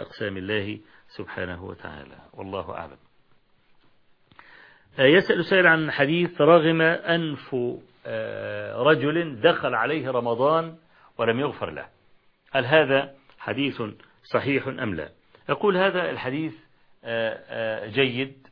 أقسام الله سبحانه وتعالى. والله أعلم. يسأل سائل عن حديث رغم أنف رجل دخل عليه رمضان ولم يغفر له. هل هذا حديث صحيح أم لا؟ يقول هذا الحديث جيد.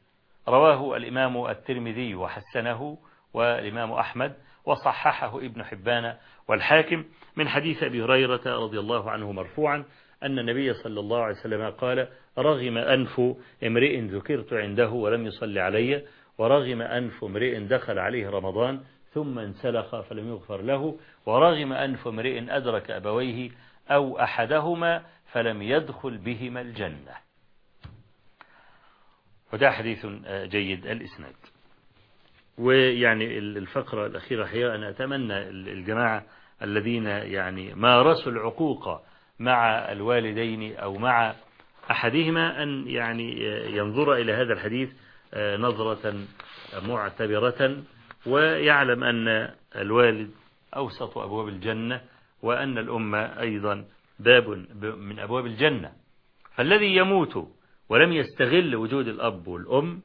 رواه الإمام الترمذي وحسنه والإمام أحمد وصححه ابن حبان والحاكم من حديث أبي هريرة رضي الله عنه مرفوعا أن النبي صلى الله عليه وسلم قال رغم أنف امرئ ذكرت عنده ولم يصلي علي ورغم أنف امرئ دخل عليه رمضان ثم انسلخ فلم يغفر له ورغم أنف امرئ أدرك أبويه أو أحدهما فلم يدخل بهما الجنة. وده حديث جيد الإسناد. ويعني الفقرة الأخيرة هي أنا أتمنى الجماعة الذين يعني مارسوا العقوق مع الوالدين أو مع أحدهما أن يعني ينظر إلى هذا الحديث نظرة معتبرة ويعلم أن الوالد أوسط أبواب الجنة وأن الأم أيضا باب من أبواب الجنة. فالذي يموت ولم يستغل وجود الأب والأم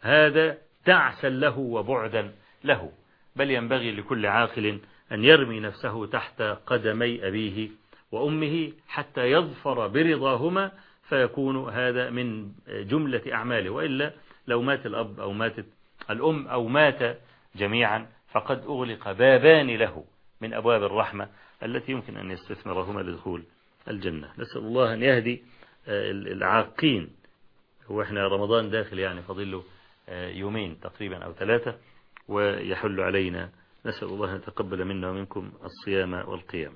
هذا تعسا له وبعدا له. بل ينبغي لكل عاقل أن يرمي نفسه تحت قدمي أبيه وأمه حتى يظفر برضاهما فيكون هذا من جملة أعماله وإلا لو مات الأب أو ماتت الأم أو مات جميعا فقد أغلق بابان له من أبواب الرحمة التي يمكن أن يستثمرهما لدخول الجنة. نسأل الله أن يهدي العاقين. هو إحنا رمضان داخل يعني فاضل له يومين تقريبا أو ثلاثة ويحل علينا. نسأل الله أن يتقبل منا ومنكم الصيام والقيام.